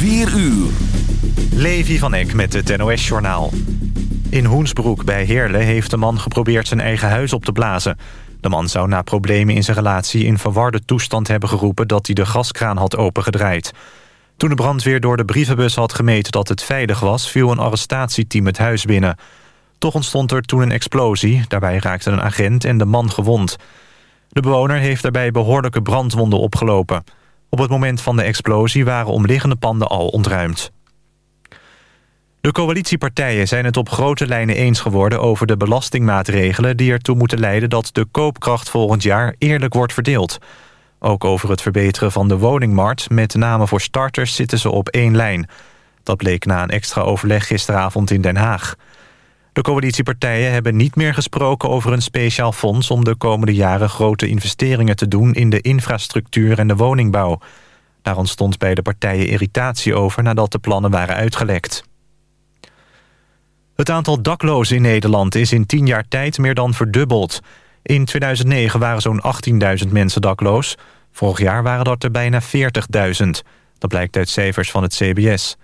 4 uur. Levi van Eck met het NOS-journaal. In Hoensbroek bij Heerlen heeft de man geprobeerd zijn eigen huis op te blazen. De man zou na problemen in zijn relatie in verwarde toestand hebben geroepen... dat hij de gaskraan had opengedraaid. Toen de brandweer door de brievenbus had gemeten dat het veilig was... viel een arrestatieteam het huis binnen. Toch ontstond er toen een explosie. Daarbij raakte een agent en de man gewond. De bewoner heeft daarbij behoorlijke brandwonden opgelopen. Op het moment van de explosie waren omliggende panden al ontruimd. De coalitiepartijen zijn het op grote lijnen eens geworden... over de belastingmaatregelen die ertoe moeten leiden... dat de koopkracht volgend jaar eerlijk wordt verdeeld. Ook over het verbeteren van de woningmarkt... met name voor starters zitten ze op één lijn. Dat bleek na een extra overleg gisteravond in Den Haag. De coalitiepartijen hebben niet meer gesproken over een speciaal fonds... om de komende jaren grote investeringen te doen... in de infrastructuur en de woningbouw. Daar ontstond bij de partijen irritatie over... nadat de plannen waren uitgelekt. Het aantal daklozen in Nederland is in tien jaar tijd meer dan verdubbeld. In 2009 waren zo'n 18.000 mensen dakloos. Vorig jaar waren dat er bijna 40.000. Dat blijkt uit cijfers van het CBS.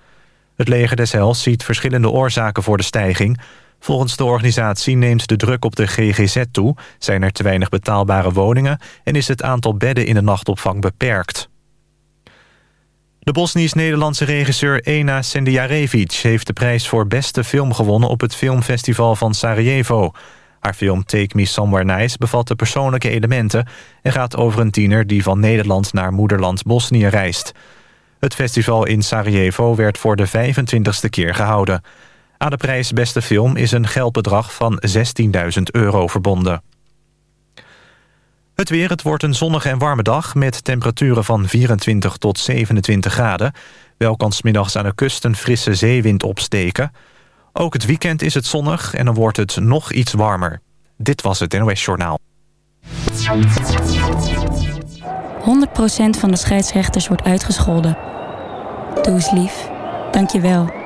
Het leger des Hels ziet verschillende oorzaken voor de stijging. Volgens de organisatie neemt de druk op de GGZ toe... zijn er te weinig betaalbare woningen... en is het aantal bedden in de nachtopvang beperkt. De Bosnisch-Nederlandse regisseur Ena Sendijarevic... heeft de prijs voor beste film gewonnen op het filmfestival van Sarajevo. Haar film Take Me Somewhere Nice bevat de persoonlijke elementen... en gaat over een tiener die van Nederland naar moederland Bosnië reist. Het festival in Sarajevo werd voor de 25ste keer gehouden. Aan de prijs beste film is een geldbedrag van 16.000 euro verbonden. Het weer, het wordt een zonnige en warme dag... met temperaturen van 24 tot 27 graden. Wel kan smiddags aan de kust een frisse zeewind opsteken. Ook het weekend is het zonnig en dan wordt het nog iets warmer. Dit was het NOS Journaal. 100% van de scheidsrechters wordt uitgescholden. Doe eens lief. Dank je wel.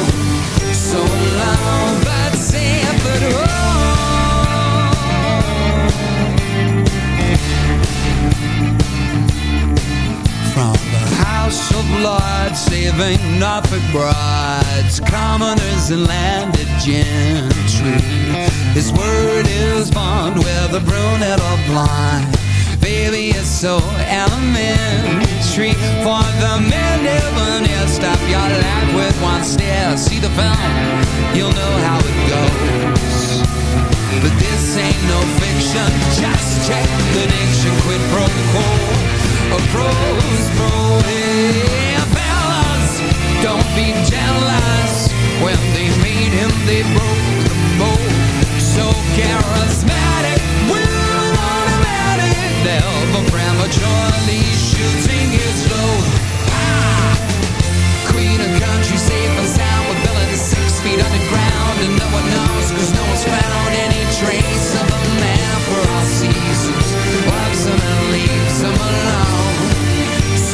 lords, saving Norfolk brides, commoners and landed gentry. His word is bond, whether brunette or blonde. Baby, it's so elementary. For the men never near Stop your life with one stare. See the film, you'll know how it goes. But this ain't no fiction. Just check the nation Quid pro quo A pro's fellas Don't be jealous. When they made him They broke the mold. So charismatic We're automatic Never prematurely shooting his load. Ah! Queen of country safe and sound six feet underground. And no one no one's found Any trace of a man for all seasons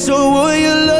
so will you love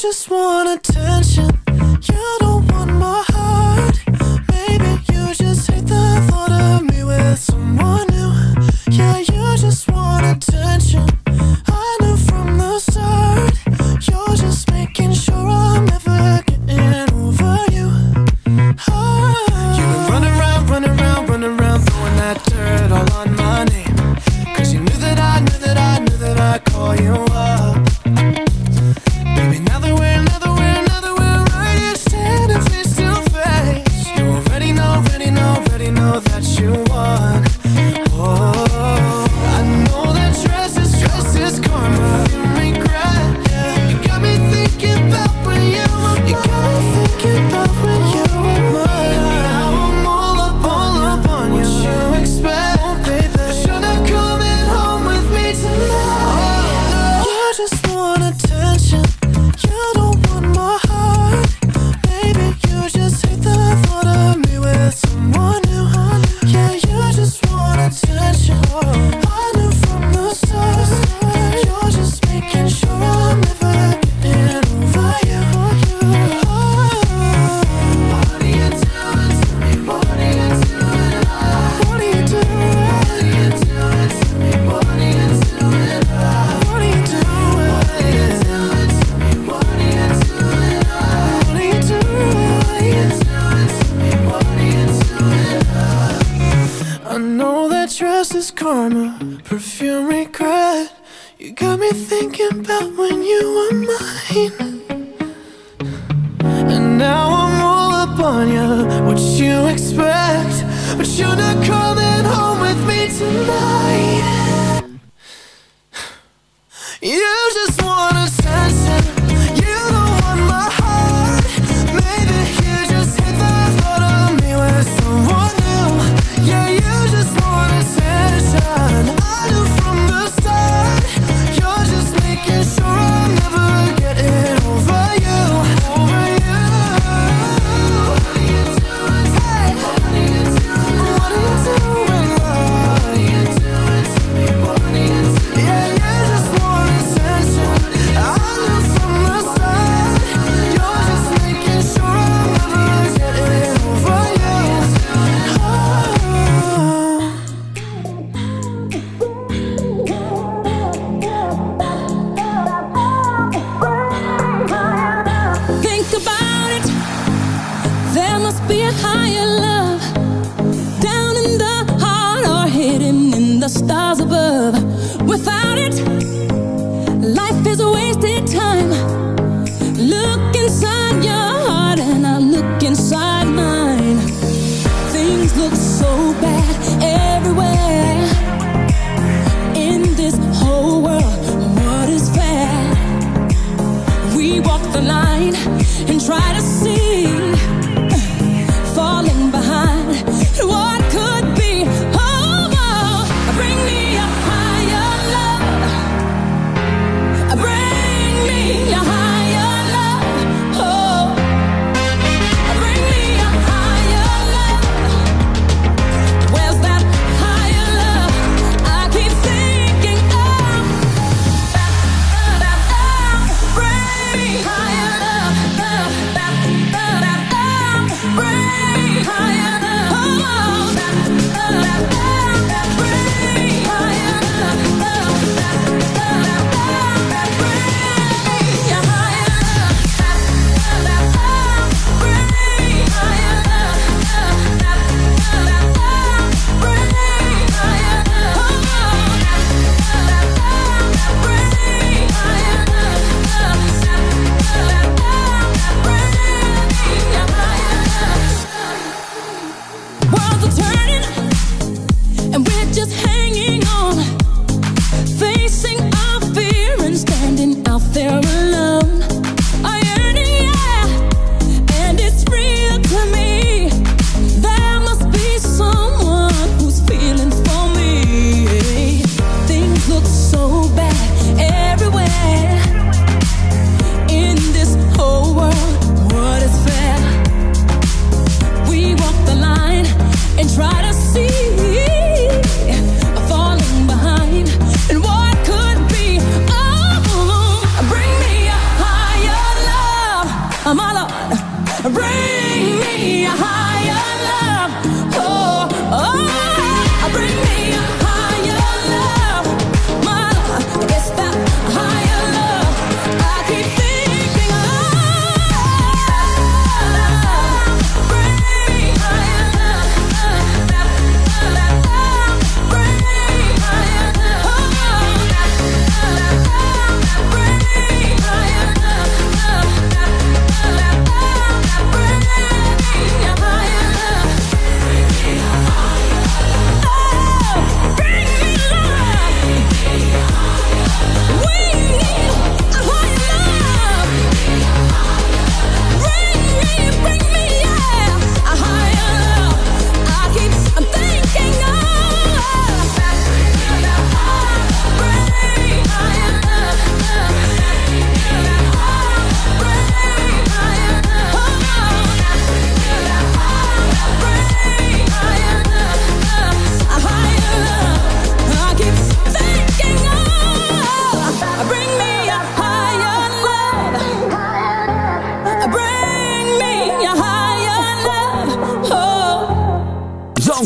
just wanna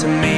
to me.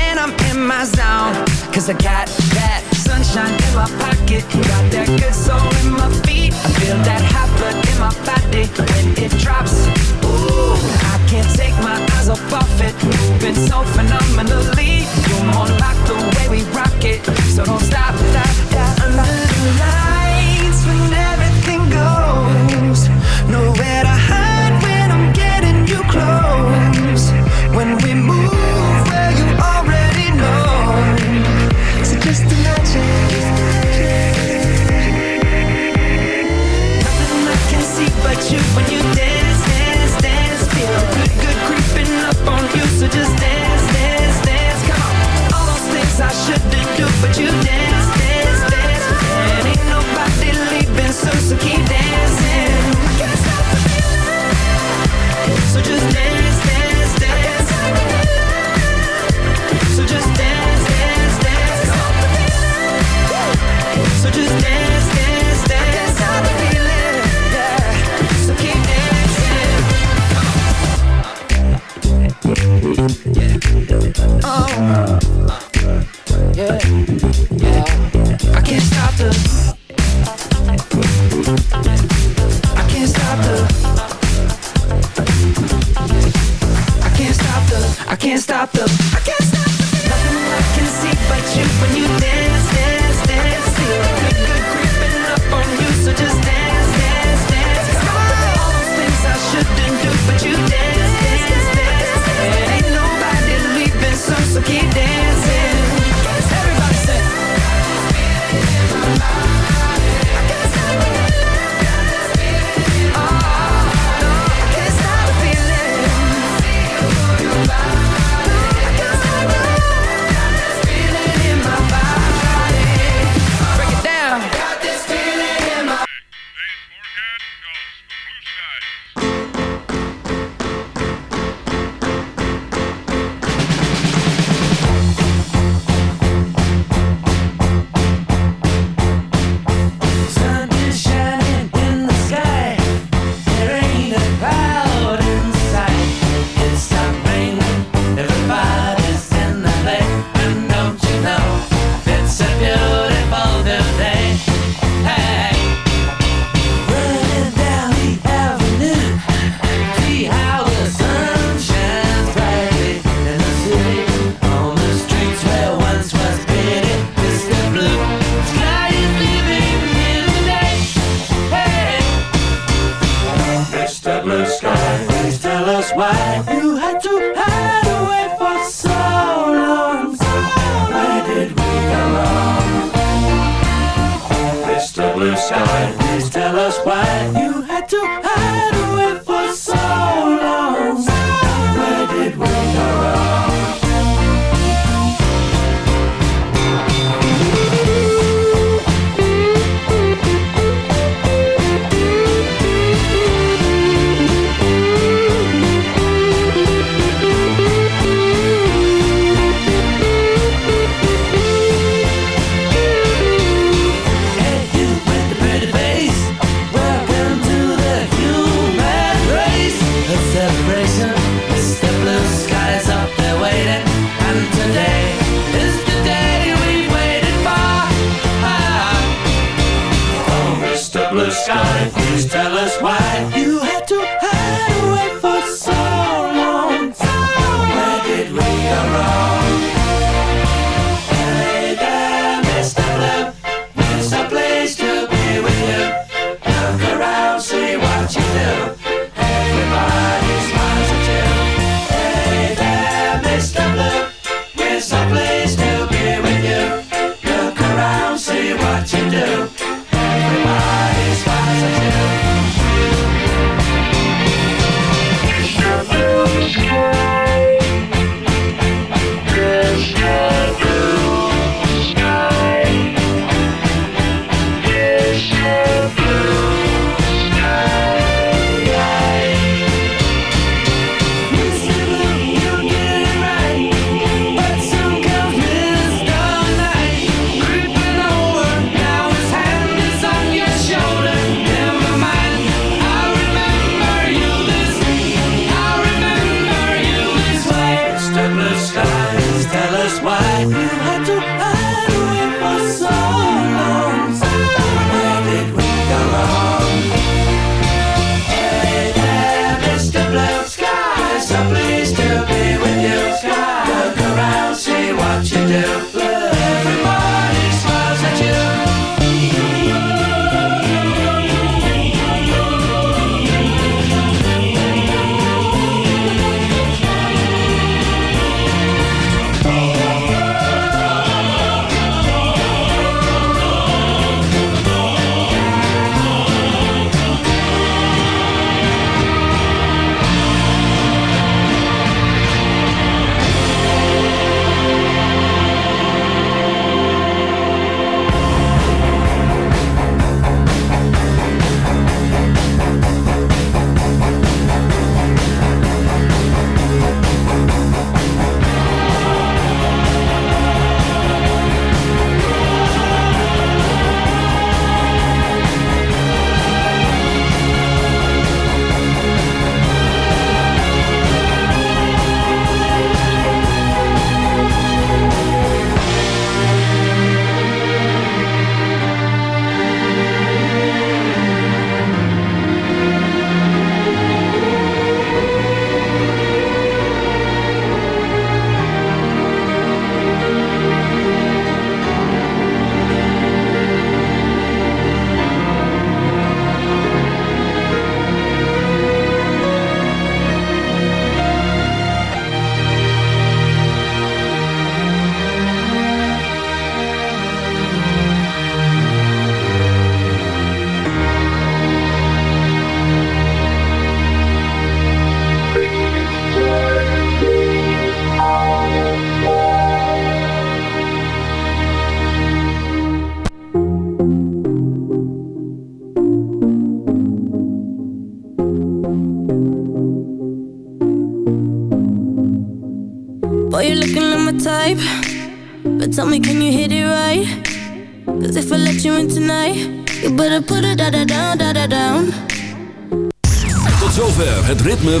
in my zone. Cause I got that sunshine in my pocket. Got that good soul in my feet. I feel that hot blood in my body